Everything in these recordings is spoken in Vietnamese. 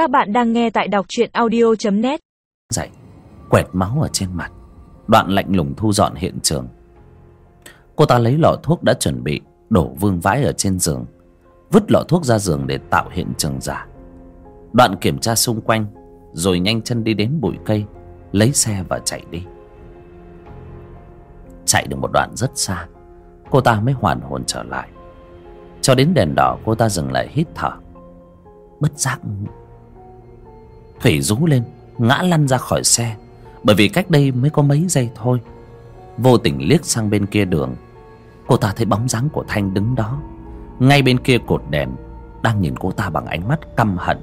Các bạn đang nghe tại đọc truyện audio.net Dậy, Quẹt máu ở trên mặt. Đoạn lạnh lùng thu dọn hiện trường. Cô ta lấy lọ thuốc đã chuẩn bị, Đổ vương vãi ở trên giường. Vứt lọ thuốc ra giường để tạo hiện trường giả. Đoạn kiểm tra xung quanh, Rồi nhanh chân đi đến bụi cây, Lấy xe và chạy đi. Chạy được một đoạn rất xa, Cô ta mới hoàn hồn trở lại. Cho đến đèn đỏ, cô ta dừng lại hít thở. Bất giác Thủy rú lên, Ngã lăn ra khỏi xe. Bởi vì cách đây mới có mấy giây thôi. Vô tình liếc sang bên kia đường. Cô ta thấy bóng dáng của Thanh đứng đó. Ngay bên kia cột đèn, Đang nhìn cô ta bằng ánh mắt căm hận.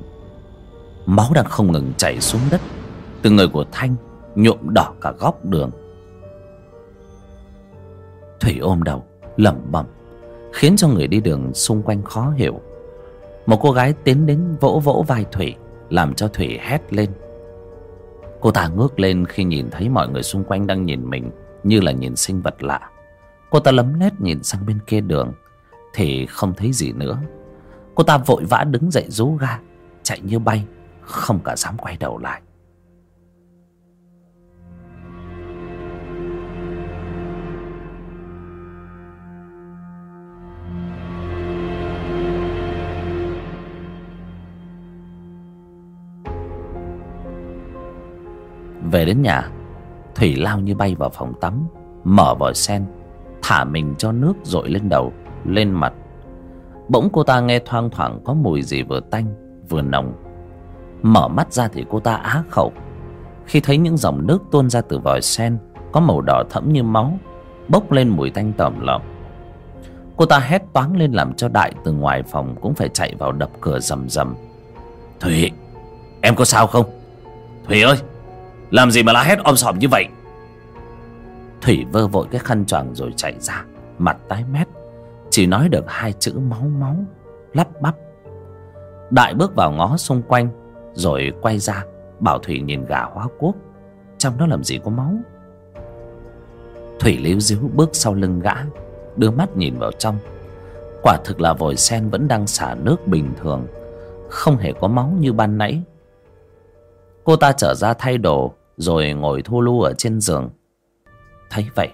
Máu đang không ngừng chảy xuống đất. Từ người của Thanh, nhuộm đỏ cả góc đường. Thủy ôm đầu, lẩm bẩm, Khiến cho người đi đường xung quanh khó hiểu. Một cô gái tiến đến vỗ vỗ vai Thủy. Làm cho Thủy hét lên. Cô ta ngước lên khi nhìn thấy mọi người xung quanh đang nhìn mình Như là nhìn sinh vật lạ. Cô ta lấm lét nhìn sang bên kia đường, Thì không thấy gì nữa. Cô ta vội vã đứng dậy rú ga, Chạy như bay, Không cả dám quay đầu lại. Về đến nhà. Thủy lao như bay vào phòng tắm, Mở vòi sen, Thả mình cho nước dội lên đầu, Lên mặt. Bỗng cô ta nghe thoang thoảng có mùi gì vừa tanh, vừa nồng. Mở mắt ra thì cô ta á khẩu. Khi thấy những dòng nước tuôn ra từ vòi sen, Có màu đỏ thẫm như máu, Bốc lên mùi tanh tẩm lợm. Cô ta hét toáng lên làm cho Đại từ ngoài phòng Cũng phải chạy vào đập cửa rầm rầm. Thủy, Em có sao không? Thủy ơi! Làm gì mà la hét om sòm như vậy? Thủy vơ vội cái khăn choàng rồi chạy ra, Mặt tái mét. Chỉ nói được hai chữ máu máu, Lắp bắp. Đại bước vào ngó xung quanh, Rồi quay ra, Bảo Thủy nhìn gà hóa quốc. Trong đó làm gì có máu? Thủy líu díu bước sau lưng gã, Đưa mắt nhìn vào trong. Quả thực là vòi sen vẫn đang xả nước bình thường. Không hề có máu như ban nãy. Cô ta trở ra thay đồ, Rồi ngồi thu lu ở trên giường. Thấy vậy,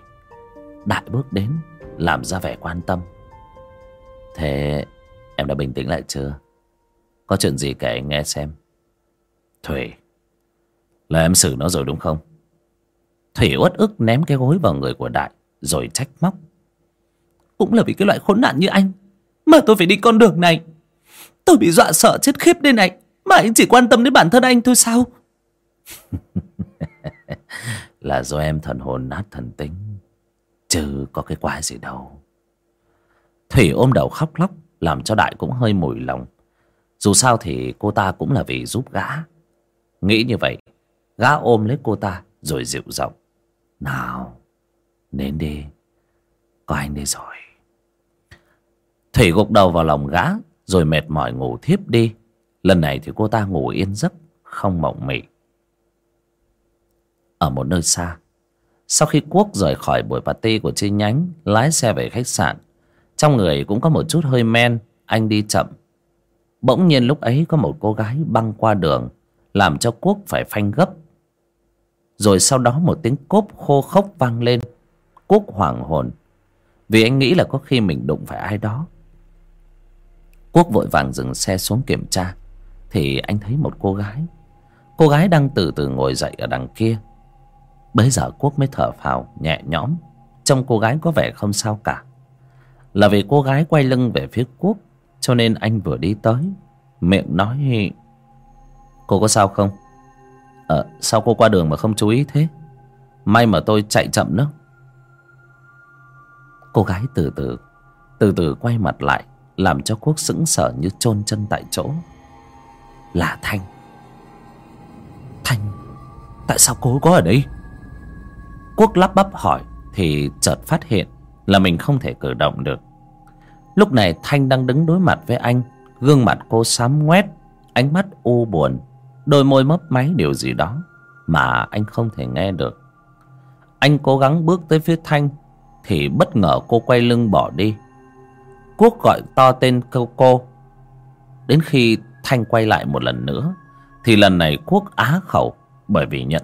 Đại bước đến, Làm ra vẻ quan tâm. Thế, em đã bình tĩnh lại chưa? Có chuyện gì kể anh nghe xem. Thủy, Là em xử nó rồi đúng không? Thủy uất ức ném cái gối vào người của Đại, Rồi trách móc. Cũng là vì cái loại khốn nạn như anh, Mà tôi phải đi con đường này. Tôi bị dọa sợ, chết khiếp đây này, Mà anh chỉ quan tâm đến bản thân anh thôi sao? là do em thần hồn nát thần tính, chứ có cái quái gì đâu. Thủy ôm đầu khóc lóc, làm cho đại cũng hơi mùi lòng. Dù sao thì cô ta cũng là vì giúp gã. Nghĩ như vậy, gã ôm lấy cô ta rồi dịu giọng. Nào đến đi. Có anh đây rồi. Thủy gục đầu vào lòng gã, rồi mệt mỏi ngủ thiếp đi. Lần này thì cô ta ngủ yên giấc, không mộng mị ở một nơi xa. Sau khi quốc rời khỏi buổi party của chi nhánh, lái xe về khách sạn, trong người cũng có một chút hơi men, anh đi chậm. Bỗng nhiên lúc ấy có một cô gái băng qua đường, làm cho quốc phải phanh gấp. Rồi sau đó một tiếng cốp khô khốc vang lên. Quốc hoảng hồn, vì anh nghĩ là có khi mình đụng phải ai đó. Quốc vội vàng dừng xe xuống kiểm tra, thì anh thấy một cô gái. Cô gái đang từ từ ngồi dậy ở đằng kia bấy giờ quốc mới thở phào, nhẹ nhõm. Trông cô gái có vẻ không sao cả. Là vì cô gái quay lưng về phía quốc, cho nên anh vừa đi tới. Miệng nói, cô có sao không? Ờ sao cô qua đường mà không chú ý thế? May mà tôi chạy chậm nữa. Cô gái từ từ từ từ quay mặt lại, làm cho quốc sững sờ như chôn chân tại chỗ. Là thanh. Thanh, tại sao cô có ở đây? Quốc lắp bắp hỏi Thì chợt phát hiện Là mình không thể cử động được. Lúc này Thanh đang đứng đối mặt với anh, Gương mặt cô xám ngoét, Ánh mắt u buồn, Đôi môi mấp máy điều gì đó Mà anh không thể nghe được. Anh cố gắng bước tới phía Thanh Thì bất ngờ cô quay lưng bỏ đi. Quốc gọi to tên câu cô. Đến khi Thanh quay lại một lần nữa thì lần này quốc á khẩu bởi vì nhận